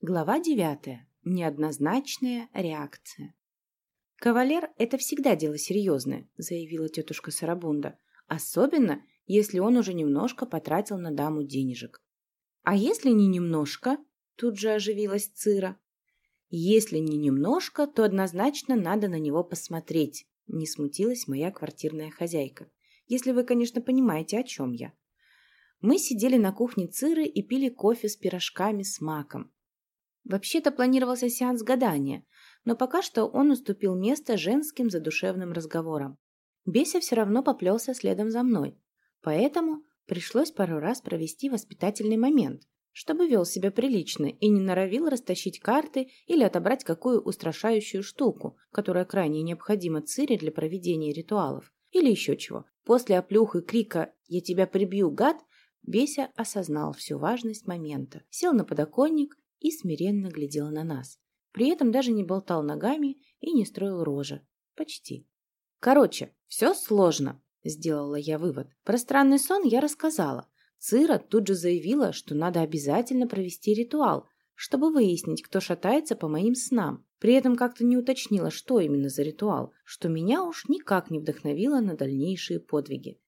Глава девятая. Неоднозначная реакция. «Кавалер – это всегда дело серьезное», – заявила тетушка Сарабунда. «Особенно, если он уже немножко потратил на даму денежек». «А если не немножко?» – тут же оживилась Цира. «Если не немножко, то однозначно надо на него посмотреть», – не смутилась моя квартирная хозяйка. «Если вы, конечно, понимаете, о чем я». Мы сидели на кухне Циры и пили кофе с пирожками с маком. Вообще-то планировался сеанс гадания, но пока что он уступил место женским задушевным разговорам. Беся все равно поплелся следом за мной, поэтому пришлось пару раз провести воспитательный момент, чтобы вел себя прилично и не норовил растащить карты или отобрать какую устрашающую штуку, которая крайне необходима Цире для проведения ритуалов, или еще чего. После оплюх и крика «Я тебя прибью, гад!» Беся осознал всю важность момента, сел на подоконник и смиренно глядел на нас. При этом даже не болтал ногами и не строил рожи. Почти. Короче, все сложно, сделала я вывод. Про странный сон я рассказала. Цира тут же заявила, что надо обязательно провести ритуал, чтобы выяснить, кто шатается по моим снам. При этом как-то не уточнила, что именно за ритуал, что меня уж никак не вдохновило на дальнейшие подвиги.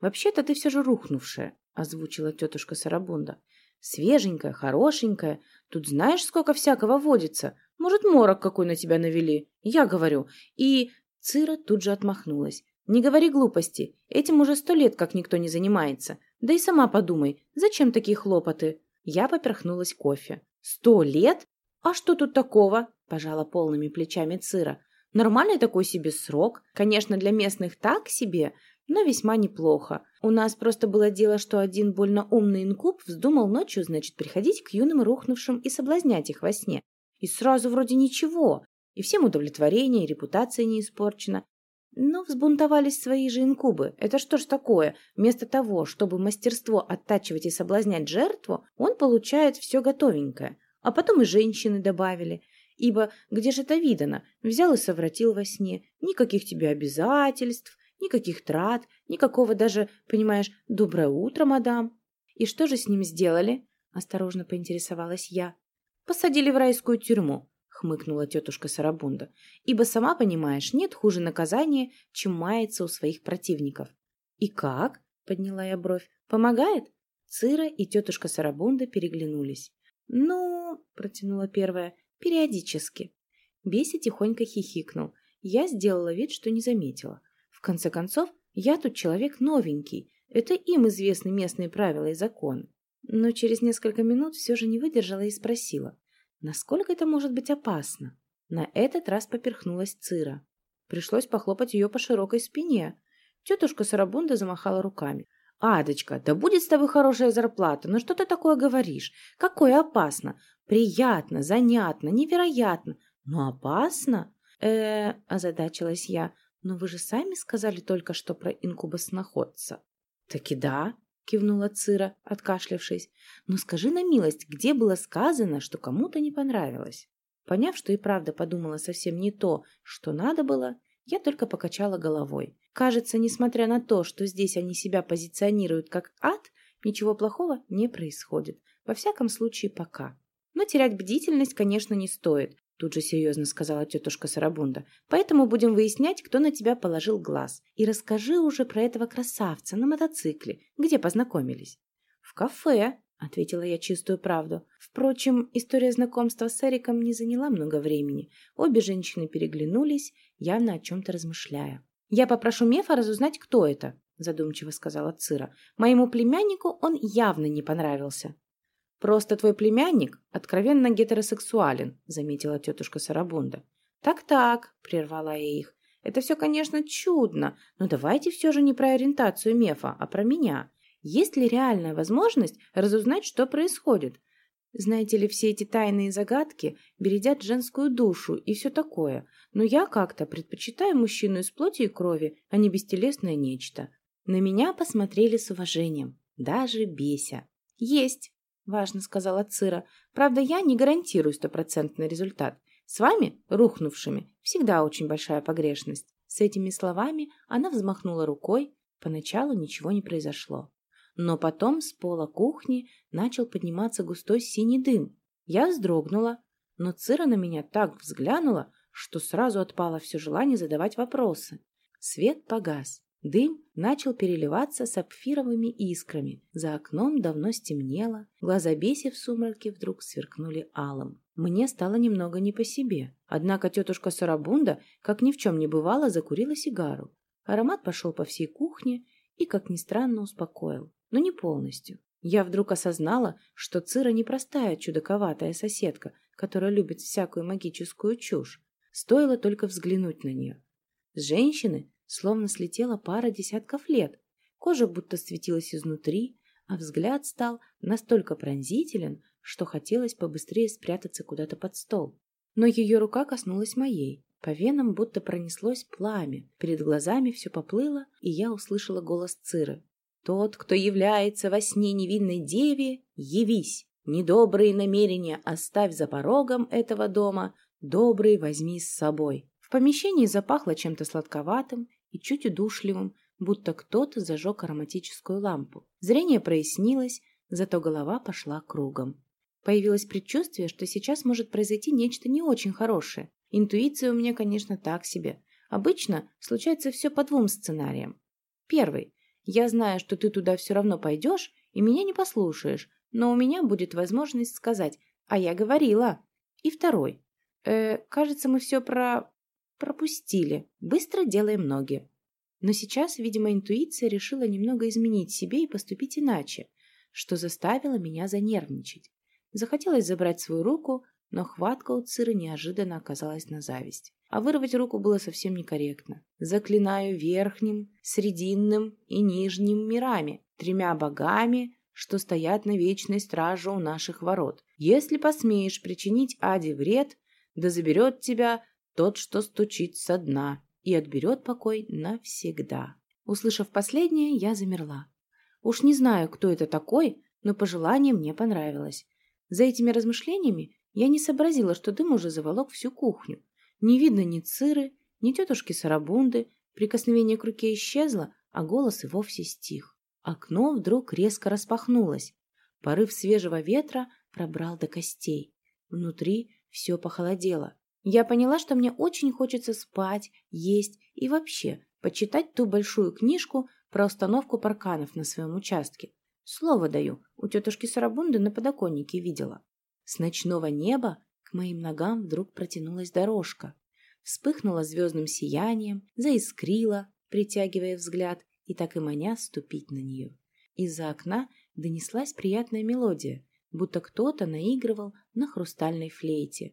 «Вообще-то ты все же рухнувшая», — озвучила тетушка Сарабунда. «Свеженькая, хорошенькая, Тут знаешь, сколько всякого водится. Может, морок какой на тебя навели. Я говорю. И Цира тут же отмахнулась. Не говори глупости. Этим уже сто лет как никто не занимается. Да и сама подумай, зачем такие хлопоты? Я поперхнулась кофе. Сто лет? А что тут такого? Пожала полными плечами Цира. Нормальный такой себе срок. Конечно, для местных так себе, но весьма неплохо. У нас просто было дело, что один больно умный инкуб вздумал ночью, значит, приходить к юным рухнувшим и соблазнять их во сне. И сразу вроде ничего, и всем удовлетворение, и репутация не испорчена. Но взбунтовались свои же инкубы. Это что ж такое? Вместо того, чтобы мастерство оттачивать и соблазнять жертву, он получает все готовенькое. А потом и женщины добавили. Ибо где же это видано? Взял и совратил во сне. Никаких тебе обязательств, Никаких трат, никакого даже, понимаешь, «доброе утро, мадам». «И что же с ним сделали?» – осторожно поинтересовалась я. «Посадили в райскую тюрьму», – хмыкнула тетушка Сарабунда. «Ибо, сама понимаешь, нет хуже наказания, чем мается у своих противников». «И как?» – подняла я бровь. «Помогает?» Цира и тетушка Сарабунда переглянулись. «Ну...» – протянула первая. «Периодически». Беси тихонько хихикнул. Я сделала вид, что не заметила. В конце концов, я тут человек новенький, это им известны местные правила и законы. Но через несколько минут все же не выдержала и спросила, насколько это может быть опасно. На этот раз поперхнулась Цира. Пришлось похлопать ее по широкой спине. Тетушка Сарабунда замахала руками. «Адочка, да будет с тобой хорошая зарплата, ну что ты такое говоришь? Какое опасно? Приятно, занятно, невероятно, но опасно?» «Э-э», озадачилась я, но вы же сами сказали только что про инкубосноходца. Так и да, кивнула Цира, откашлявшись. Но скажи на милость, где было сказано, что кому-то не понравилось? Поняв, что и правда подумала совсем не то, что надо было, я только покачала головой. Кажется, несмотря на то, что здесь они себя позиционируют как ад, ничего плохого не происходит. Во всяком случае, пока. Но терять бдительность, конечно, не стоит. Тут же серьезно сказала тетушка Сарабунда. Поэтому будем выяснять, кто на тебя положил глаз. И расскажи уже про этого красавца на мотоцикле. Где познакомились? В кафе, ответила я чистую правду. Впрочем, история знакомства с Эриком не заняла много времени. Обе женщины переглянулись, явно о чем-то размышляя. Я попрошу Мефа разузнать, кто это, задумчиво сказала Цира. Моему племяннику он явно не понравился. «Просто твой племянник откровенно гетеросексуален», — заметила тетушка Сарабунда. «Так-так», — прервала я их. «Это все, конечно, чудно, но давайте все же не про ориентацию Мефа, а про меня. Есть ли реальная возможность разузнать, что происходит? Знаете ли, все эти тайные загадки бередят женскую душу и все такое, но я как-то предпочитаю мужчину из плоти и крови, а не бестелесное нечто». На меня посмотрели с уважением, даже беся. «Есть!» Важно сказала Цира. Правда, я не гарантирую стопроцентный результат. С вами, рухнувшими, всегда очень большая погрешность. С этими словами она взмахнула рукой. Поначалу ничего не произошло. Но потом с пола кухни начал подниматься густой синий дым. Я вздрогнула, но Цира на меня так взглянула, что сразу отпало все желание задавать вопросы. Свет погас. Дым начал переливаться сапфировыми искрами. За окном давно стемнело. Глаза Беси в сумраке вдруг сверкнули алым. Мне стало немного не по себе. Однако тетушка Сарабунда, как ни в чем не бывало, закурила сигару. Аромат пошел по всей кухне и, как ни странно, успокоил. Но не полностью. Я вдруг осознала, что Цира непростая чудаковатая соседка, которая любит всякую магическую чушь. Стоило только взглянуть на нее. С женщины Словно слетела пара десятков лет. Кожа будто светилась изнутри, а взгляд стал настолько пронзителен, что хотелось побыстрее спрятаться куда-то под стол. Но ее рука коснулась моей. По венам будто пронеслось пламя, перед глазами все поплыло, и я услышала голос Циры. «Тот, кто является во сне невинной деве, явись! Недобрые намерения оставь за порогом этого дома, добрые возьми с собой». В помещении запахло чем-то сладковатым, и чуть удушливым, будто кто-то зажег ароматическую лампу. Зрение прояснилось, зато голова пошла кругом. Появилось предчувствие, что сейчас может произойти нечто не очень хорошее. Интуиция у меня, конечно, так себе. Обычно случается все по двум сценариям. Первый. Я знаю, что ты туда все равно пойдешь и меня не послушаешь, но у меня будет возможность сказать «А я говорила». И второй. Э, кажется, мы все про... Пропустили. Быстро делаем ноги. Но сейчас, видимо, интуиция решила немного изменить себе и поступить иначе, что заставило меня занервничать. Захотелось забрать свою руку, но хватка у Циры неожиданно оказалась на зависть. А вырвать руку было совсем некорректно. Заклинаю верхним, срединным и нижним мирами, тремя богами, что стоят на вечной страже у наших ворот. Если посмеешь причинить Аде вред, да заберет тебя тот, что стучит со дна и отберет покой навсегда. Услышав последнее, я замерла. Уж не знаю, кто это такой, но пожелание мне понравилось. За этими размышлениями я не сообразила, что дым уже заволок всю кухню. Не видно ни циры, ни тетушки Сарабунды, прикосновение к руке исчезло, а голос и вовсе стих. Окно вдруг резко распахнулось. Порыв свежего ветра пробрал до костей. Внутри все похолодело. Я поняла, что мне очень хочется спать, есть и вообще почитать ту большую книжку про установку парканов на своем участке. Слово даю, у тетушки Сарабунды на подоконнике видела. С ночного неба к моим ногам вдруг протянулась дорожка. Вспыхнула звездным сиянием, заискрила, притягивая взгляд, и так и маня ступить на нее. Из-за окна донеслась приятная мелодия, будто кто-то наигрывал на хрустальной флейте.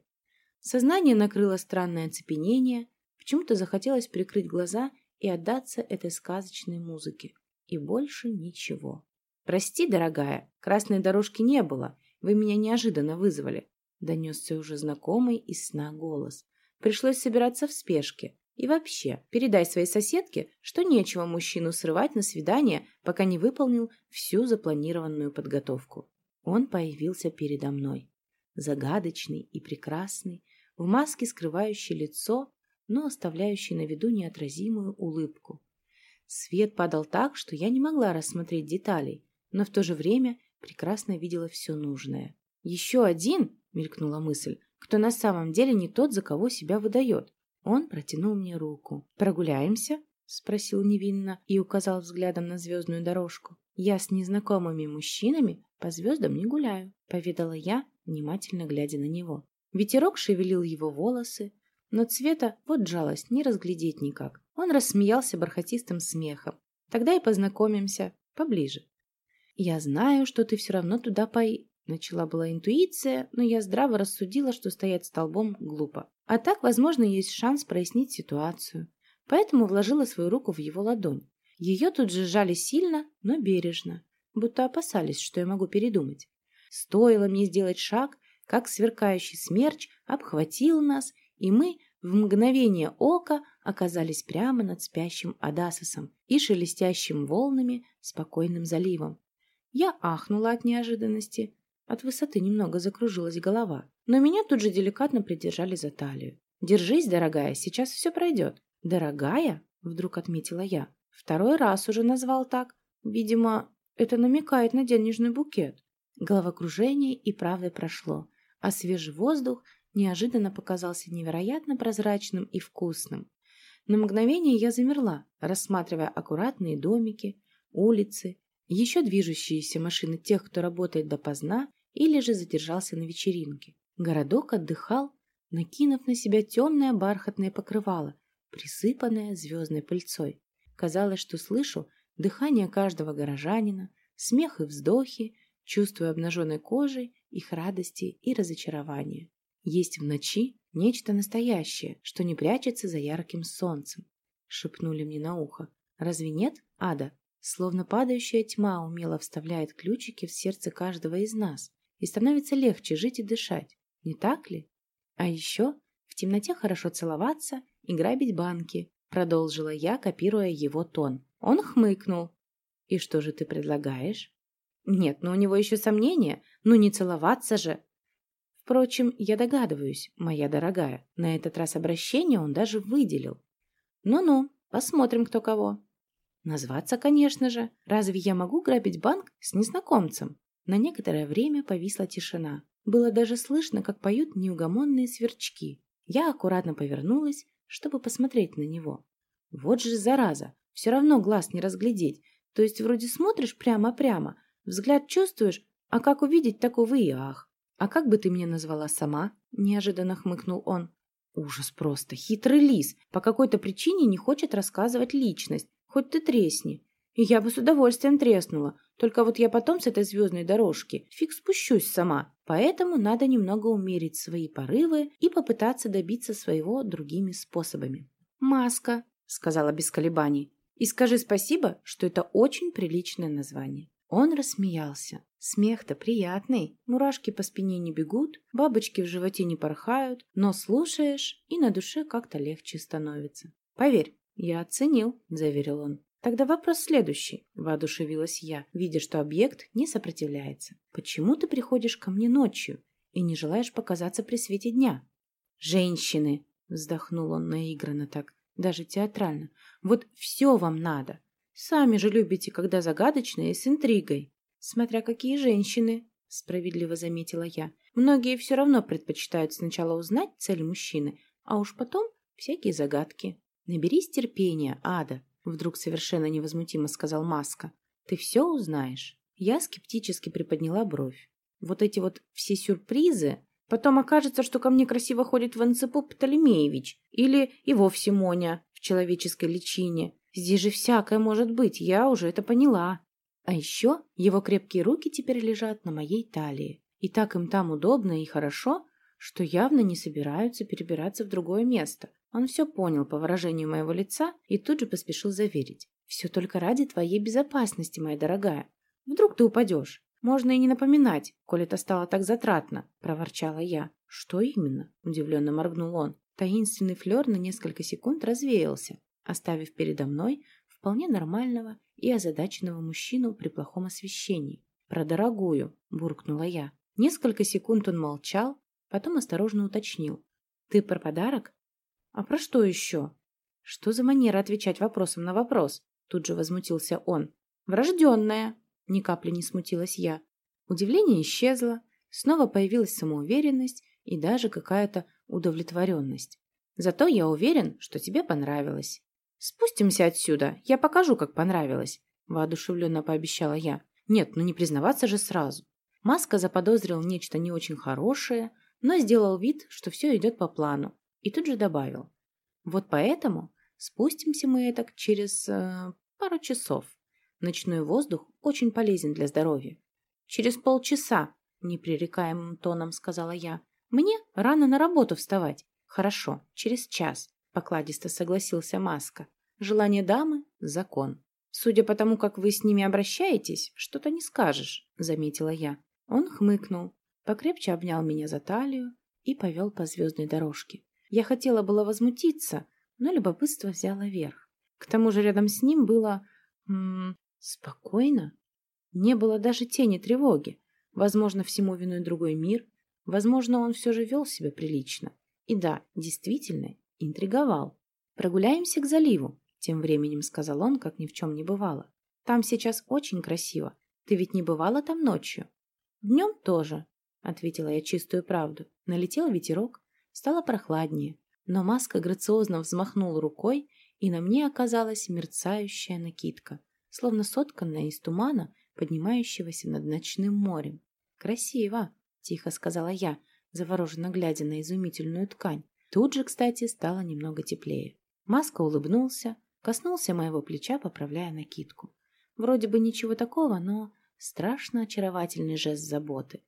Сознание накрыло странное оцепенение, почему-то захотелось прикрыть глаза и отдаться этой сказочной музыке. И больше ничего. «Прости, дорогая, красной дорожки не было, вы меня неожиданно вызвали», донесся уже знакомый из сна голос. Пришлось собираться в спешке. И вообще, передай своей соседке, что нечего мужчину срывать на свидание, пока не выполнил всю запланированную подготовку. Он появился передо мной. Загадочный и прекрасный, в маске, скрывающей лицо, но оставляющей на виду неотразимую улыбку. Свет падал так, что я не могла рассмотреть деталей, но в то же время прекрасно видела все нужное. «Еще один?» — мелькнула мысль. «Кто на самом деле не тот, за кого себя выдает?» Он протянул мне руку. «Прогуляемся?» — спросил невинно и указал взглядом на звездную дорожку. «Я с незнакомыми мужчинами по звездам не гуляю», — поведала я, внимательно глядя на него. Ветерок шевелил его волосы, но цвета, вот жалость, не разглядеть никак. Он рассмеялся бархатистым смехом. Тогда и познакомимся поближе. «Я знаю, что ты все равно туда пои...» Начала была интуиция, но я здраво рассудила, что стоять столбом глупо. А так, возможно, есть шанс прояснить ситуацию. Поэтому вложила свою руку в его ладонь. Ее тут же сжали сильно, но бережно, будто опасались, что я могу передумать. Стоило мне сделать шаг, как сверкающий смерч обхватил нас, и мы в мгновение ока оказались прямо над спящим Адасосом и шелестящим волнами спокойным заливом. Я ахнула от неожиданности. От высоты немного закружилась голова, но меня тут же деликатно придержали за талию. «Держись, дорогая, сейчас все пройдет». «Дорогая?» — вдруг отметила я. Второй раз уже назвал так. Видимо, это намекает на денежный букет. Головокружение и правда прошло а свежий воздух неожиданно показался невероятно прозрачным и вкусным. На мгновение я замерла, рассматривая аккуратные домики, улицы, еще движущиеся машины тех, кто работает допоздна или же задержался на вечеринке. Городок отдыхал, накинув на себя темное бархатное покрывало, присыпанное звездной пыльцой. Казалось, что слышу дыхание каждого горожанина, смех и вздохи, чувствуя обнаженной кожей их радости и разочарования. Есть в ночи нечто настоящее, что не прячется за ярким солнцем, шепнули мне на ухо. Разве нет, Ада? Словно падающая тьма умело вставляет ключики в сердце каждого из нас, и становится легче жить и дышать, не так ли? А еще в темноте хорошо целоваться и грабить банки, продолжила я, копируя его тон. Он хмыкнул. «И что же ты предлагаешь?» «Нет, но у него еще сомнения. Ну не целоваться же!» Впрочем, я догадываюсь, моя дорогая, на этот раз обращение он даже выделил. Ну-ну, посмотрим, кто кого. Назваться, конечно же. Разве я могу грабить банк с незнакомцем? На некоторое время повисла тишина. Было даже слышно, как поют неугомонные сверчки. Я аккуратно повернулась, чтобы посмотреть на него. Вот же зараза, все равно глаз не разглядеть. То есть вроде смотришь прямо-прямо, взгляд чувствуешь, а как увидеть, такого и ах. А как бы ты меня назвала сама? Неожиданно хмыкнул он. Ужас просто, хитрый лис. По какой-то причине не хочет рассказывать личность, Хоть ты тресни. И я бы с удовольствием треснула. Только вот я потом с этой звездной дорожки фиг спущусь сама. Поэтому надо немного умерить свои порывы и попытаться добиться своего другими способами. «Маска», — сказала без колебаний. «И скажи спасибо, что это очень приличное название». Он рассмеялся. Смех-то приятный, мурашки по спине не бегут, бабочки в животе не порхают, но слушаешь, и на душе как-то легче становится. Поверь, «Я оценил», — заверил он. «Тогда вопрос следующий», — воодушевилась я, видя, что объект не сопротивляется. «Почему ты приходишь ко мне ночью и не желаешь показаться при свете дня?» «Женщины!» — вздохнул он наигранно так, даже театрально. «Вот все вам надо. Сами же любите, когда загадочно и с интригой. Смотря какие женщины», — справедливо заметила я. «Многие все равно предпочитают сначала узнать цель мужчины, а уж потом всякие загадки». «Наберись терпения, Ада», — вдруг совершенно невозмутимо сказал Маска. «Ты все узнаешь». Я скептически приподняла бровь. Вот эти вот все сюрпризы. Потом окажется, что ко мне красиво ходит Ванцепоп Птолемеевич или и вовсе Моня в человеческой личине. Здесь же всякое может быть, я уже это поняла. А еще его крепкие руки теперь лежат на моей талии. И так им там удобно и хорошо, что явно не собираются перебираться в другое место. Он все понял по выражению моего лица и тут же поспешил заверить. «Все только ради твоей безопасности, моя дорогая. Вдруг ты упадешь. Можно и не напоминать, коль это стало так затратно», – проворчала я. «Что именно?» – удивленно моргнул он. Таинственный флер на несколько секунд развеялся, оставив передо мной вполне нормального и озадаченного мужчину при плохом освещении. «Про дорогую», – буркнула я. Несколько секунд он молчал, потом осторожно уточнил. «Ты про подарок?» «А про что еще?» «Что за манера отвечать вопросом на вопрос?» Тут же возмутился он. «Врожденная!» Ни капли не смутилась я. Удивление исчезло, снова появилась самоуверенность и даже какая-то удовлетворенность. Зато я уверен, что тебе понравилось. «Спустимся отсюда, я покажу, как понравилось», – воодушевленно пообещала я. «Нет, ну не признаваться же сразу». Маска заподозрил нечто не очень хорошее, но сделал вид, что все идет по плану, и тут же добавил. Вот поэтому спустимся мы так через э, пару часов. Ночной воздух очень полезен для здоровья. Через полчаса, непререкаемым тоном сказала я. Мне рано на работу вставать. Хорошо, через час, покладисто согласился Маска. Желание дамы – закон. Судя по тому, как вы с ними обращаетесь, что-то не скажешь, заметила я. Он хмыкнул, покрепче обнял меня за талию и повел по звездной дорожке. Я хотела было возмутиться, но любопытство взяло верх. К тому же рядом с ним было... М спокойно. Не было даже тени тревоги. Возможно, всему виной другой мир. Возможно, он все же вел себя прилично. И да, действительно, интриговал. «Прогуляемся к заливу», — тем временем сказал он, как ни в чем не бывало. «Там сейчас очень красиво. Ты ведь не бывала там ночью?» «Днем тоже. ответила я чистую правду. Налетел ветерок, стало прохладнее, но маска грациозно взмахнула рукой, и на мне оказалась мерцающая накидка, словно сотканная из тумана, поднимающегося над ночным морем. «Красиво!» — тихо сказала я, завороженно глядя на изумительную ткань. Тут же, кстати, стало немного теплее. Маска улыбнулся, коснулся моего плеча, поправляя накидку. Вроде бы ничего такого, но страшно очаровательный жест заботы.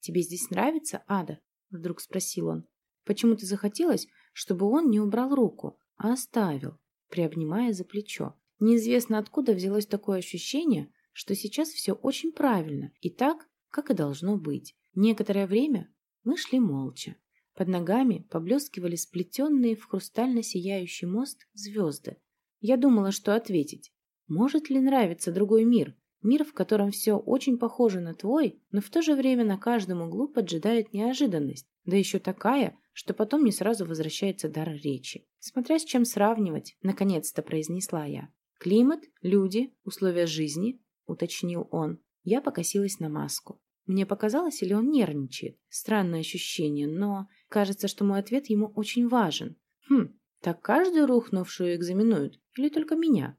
«Тебе здесь нравится, Ада?» — вдруг спросил он. Почему-то захотелось, чтобы он не убрал руку, а оставил, приобнимая за плечо. Неизвестно откуда взялось такое ощущение, что сейчас все очень правильно и так, как и должно быть. Некоторое время мы шли молча. Под ногами поблескивали сплетенные в хрустально сияющий мост звезды. Я думала, что ответить. Может ли нравиться другой мир? Мир, в котором все очень похоже на твой, но в то же время на каждом углу поджидает неожиданность. Да еще такая, что потом не сразу возвращается дар речи. Смотря с чем сравнивать, наконец-то произнесла я. Климат, люди, условия жизни, уточнил он. Я покосилась на маску. Мне показалось, или он нервничает. Странное ощущение, но кажется, что мой ответ ему очень важен. Хм, так каждую рухнувшую экзаменуют? Или только меня?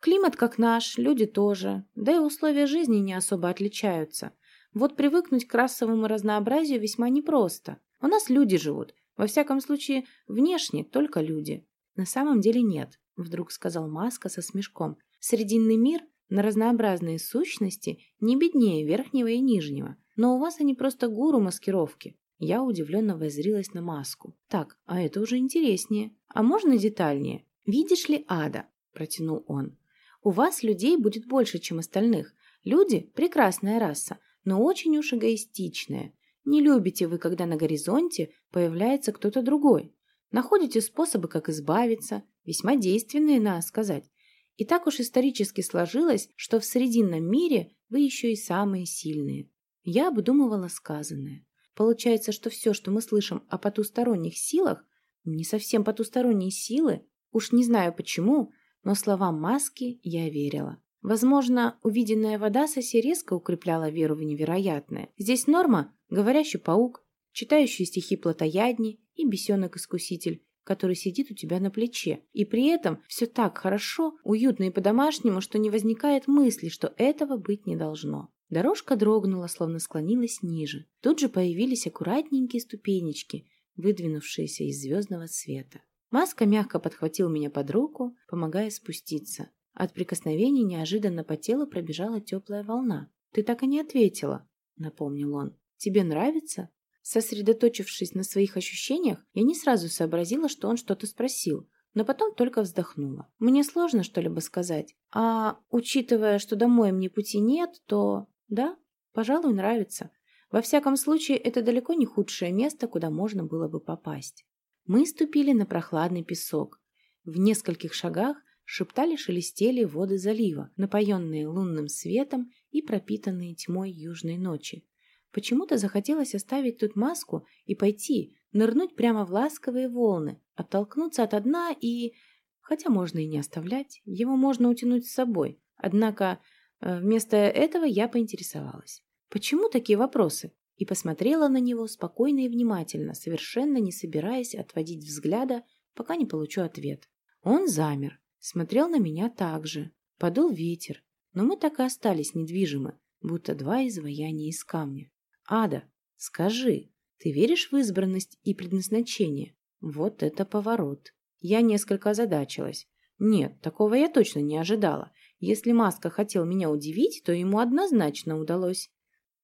Климат как наш, люди тоже, да и условия жизни не особо отличаются. Вот привыкнуть к расовому разнообразию весьма непросто. У нас люди живут. Во всяком случае, внешне только люди. На самом деле нет, вдруг сказал Маска со смешком. Срединный мир на разнообразные сущности не беднее верхнего и нижнего. Но у вас они просто гуру маскировки. Я удивленно воззрилась на маску. Так, а это уже интереснее. А можно детальнее? Видишь ли, Ада, протянул он. У вас людей будет больше, чем остальных. Люди – прекрасная раса, но очень уж эгоистичная. Не любите вы, когда на горизонте появляется кто-то другой. Находите способы, как избавиться, весьма действенные, надо сказать. И так уж исторически сложилось, что в Срединном мире вы еще и самые сильные. Я обдумывала сказанное. Получается, что все, что мы слышим о потусторонних силах, не совсем потусторонние силы, уж не знаю почему, но словам маски я верила. Возможно, увиденная в Адасосе резко укрепляла веру в невероятное. Здесь норма – говорящий паук, читающий стихи плотоядни и бесенок-искуситель, который сидит у тебя на плече. И при этом все так хорошо, уютно и по-домашнему, что не возникает мысли, что этого быть не должно. Дорожка дрогнула, словно склонилась ниже. Тут же появились аккуратненькие ступенечки, выдвинувшиеся из звездного света. Маска мягко подхватил меня под руку, помогая спуститься. От прикосновений неожиданно по телу пробежала теплая волна. «Ты так и не ответила», — напомнил он. «Тебе нравится?» Сосредоточившись на своих ощущениях, я не сразу сообразила, что он что-то спросил, но потом только вздохнула. Мне сложно что-либо сказать. А учитывая, что домой мне пути нет, то... Да, пожалуй, нравится. Во всяком случае, это далеко не худшее место, куда можно было бы попасть. Мы ступили на прохладный песок. В нескольких шагах шептали-шелестели воды залива, напоенные лунным светом и пропитанные тьмой южной ночи. Почему-то захотелось оставить тут маску и пойти, нырнуть прямо в ласковые волны, оттолкнуться от дна и... Хотя можно и не оставлять, его можно утянуть с собой. Однако вместо этого я поинтересовалась. Почему такие вопросы? И посмотрела на него спокойно и внимательно, совершенно не собираясь отводить взгляда, пока не получу ответ. Он замер, Смотрел на меня так же. Подул ветер, но мы так и остались недвижимы, будто два изваяния из камня. «Ада, скажи, ты веришь в избранность и предназначение?» Вот это поворот. Я несколько озадачилась. Нет, такого я точно не ожидала. Если Маска хотел меня удивить, то ему однозначно удалось.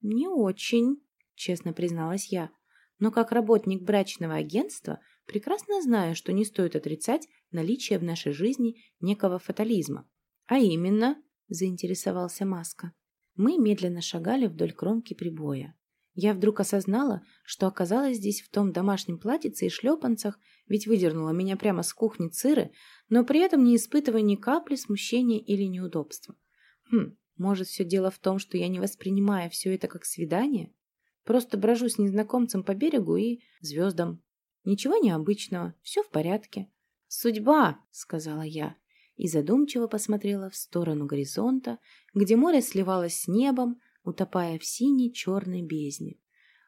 «Не очень», — честно призналась я. «Но как работник брачного агентства прекрасно знаю, что не стоит отрицать наличие в нашей жизни некого фатализма. А именно, заинтересовался Маска. Мы медленно шагали вдоль кромки прибоя. Я вдруг осознала, что оказалась здесь в том домашнем платьице и шлепанцах, ведь выдернула меня прямо с кухни Циры, но при этом не испытывая ни капли смущения или неудобства. Хм, может, все дело в том, что я не воспринимаю все это как свидание? Просто брожу с незнакомцем по берегу и звездам. Ничего необычного, все в порядке. «Судьба!» — сказала я и задумчиво посмотрела в сторону горизонта, где море сливалось с небом, утопая в синей черной бездне.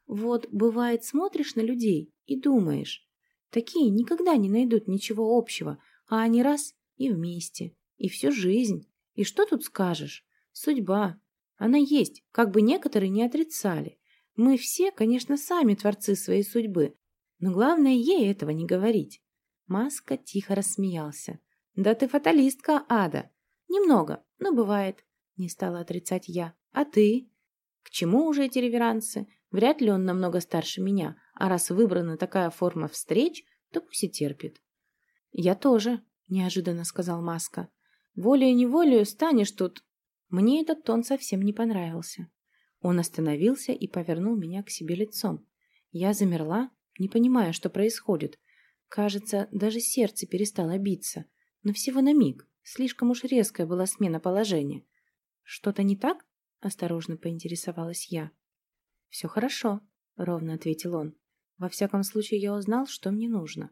Вот, бывает, смотришь на людей и думаешь, такие никогда не найдут ничего общего, а они раз и вместе, и всю жизнь. И что тут скажешь? Судьба. Она есть, как бы некоторые не отрицали. Мы все, конечно, сами творцы своей судьбы, но главное ей этого не говорить. Маска тихо рассмеялся. «Да ты фаталистка, Ада!» «Немного, но бывает», — не стала отрицать я. «А ты?» «К чему уже эти реверансы? Вряд ли он намного старше меня, а раз выбрана такая форма встреч, то пусть и терпит». «Я тоже», — неожиданно сказал Маска. «Волею-неволею станешь тут...» Мне этот тон совсем не понравился. Он остановился и повернул меня к себе лицом. Я замерла, не понимая, что происходит. Кажется, даже сердце перестало биться. Но всего на миг. Слишком уж резкая была смена положения. «Что-то не так?» – осторожно поинтересовалась я. «Все хорошо», – ровно ответил он. «Во всяком случае, я узнал, что мне нужно».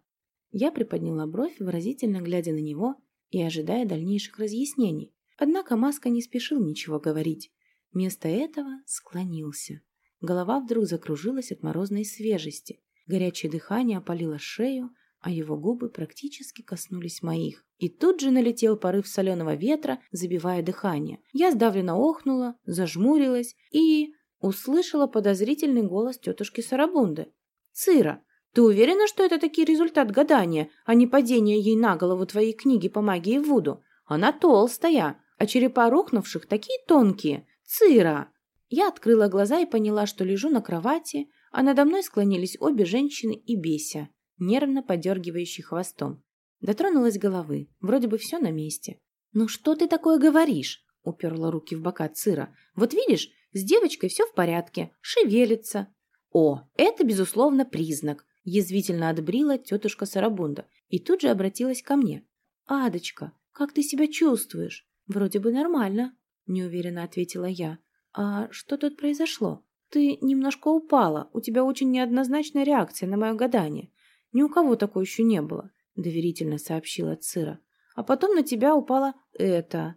Я приподняла бровь, выразительно глядя на него и ожидая дальнейших разъяснений. Однако Маска не спешил ничего говорить. Вместо этого склонился. Голова вдруг закружилась от морозной свежести. Горячее дыхание опалило шею, а его губы практически коснулись моих. И тут же налетел порыв соленого ветра, забивая дыхание. Я сдавленно охнула, зажмурилась и... услышала подозрительный голос тетушки Сарабунды. «Цира, ты уверена, что это таки результат гадания, а не падение ей на голову твоей книги по магии Вуду? Она толстая, а черепа рухнувших такие тонкие. Цира!» Я открыла глаза и поняла, что лежу на кровати, а надо мной склонились обе женщины и Беся, нервно подергивающий хвостом. Дотронулась головы, вроде бы все на месте. «Ну что ты такое говоришь?» — уперла руки в бока Цира. «Вот видишь, с девочкой все в порядке, шевелится». «О, это, безусловно, признак», — язвительно отбрила тетушка Сарабунда и тут же обратилась ко мне. «Адочка, как ты себя чувствуешь?» «Вроде бы нормально», — неуверенно ответила я. «А что тут произошло?» «Ты немножко упала, у тебя очень неоднозначная реакция на мое гадание. Ни у кого такой еще не было», — доверительно сообщила Цира. «А потом на тебя упала это».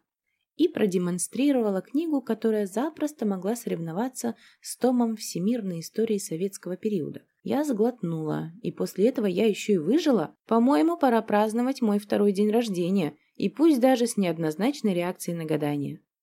И продемонстрировала книгу, которая запросто могла соревноваться с томом всемирной истории советского периода. Я сглотнула, и после этого я еще и выжила. По-моему, пора праздновать мой второй день рождения, и пусть даже с неоднозначной реакцией на гадание.